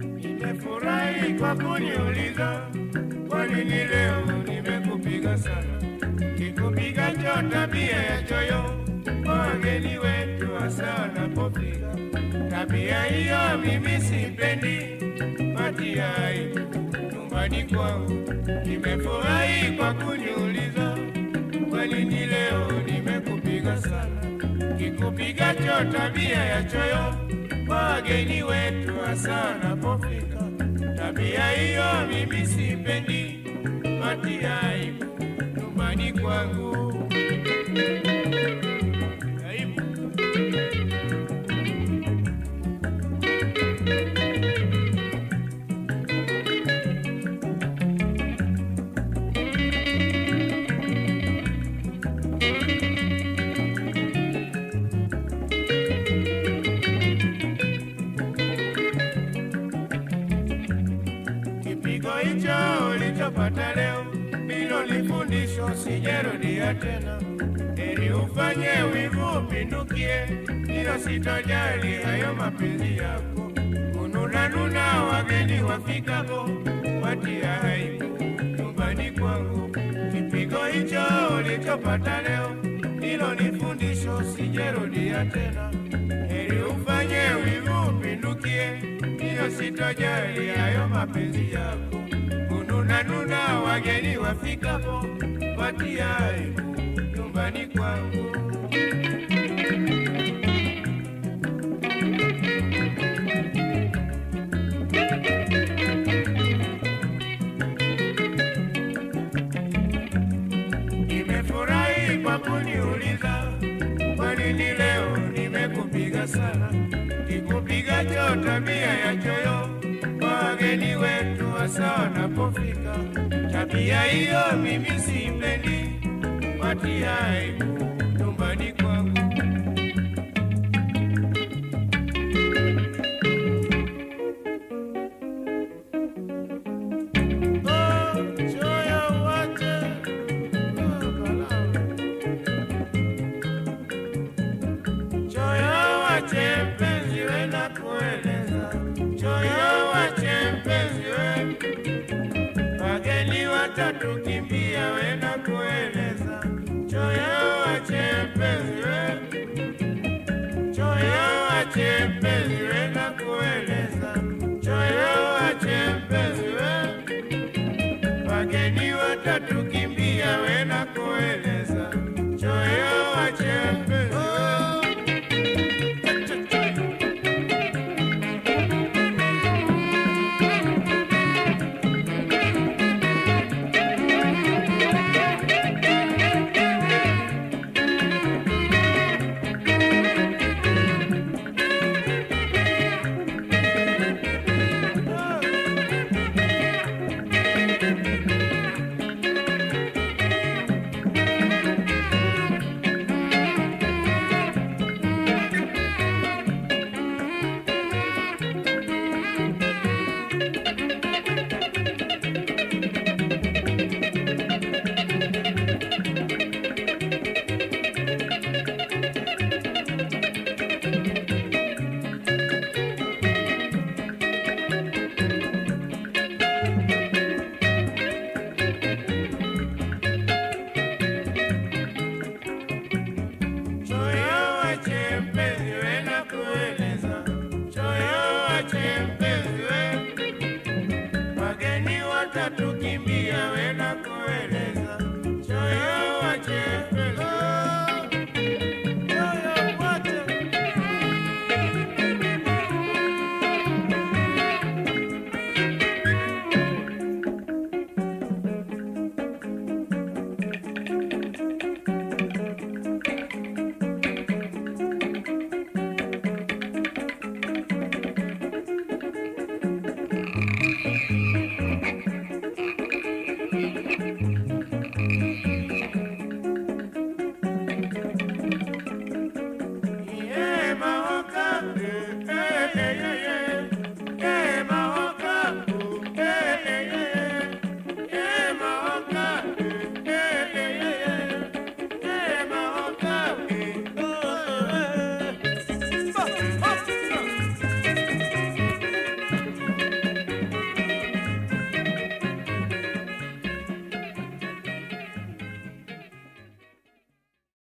Nimefurahi kwa kuniuliza, kwa nini leo nimekupiga sana. Kikupiga cho tabia ya choyo, kwa wageni wetu hasa wanapofika. Tabia hiyo mimi sipendi, patia nyumbani kwangu. Nimefurahi kwa kuniuliza, kwa nini leo nimekupiga sana. Kikupiga cho tabia ya choyo, wageni wetu hasa wanapofika. Tabia hiyo mimi sipendi, matiai nyumbani kwangu. thank Kipigo hicho ulichopata leo lifundisho, sijarudia tena. Heri ufanye wivu upindukie, ilo sitojali hayo mapenzi yako. Kununanuna wageni wafikapo, watia aibu nyumbani kwangu. Kipigo hicho ulichopata leo ndilo lifundisho, sijarudia tena. Heri ufanye wivu upindukie, hiyo sitojali hayo mapenzi yako. Wafikapo, watia aibu nyumbani kwangu. Nimefurahi kwa kuniuliza, kwa nini leo nimekupiga sana. Kikupiga cho tabia ya choyo, wageni wetu hasa wanapofika. Hiyo mimi sipendi, watia aibu Joya Chepe.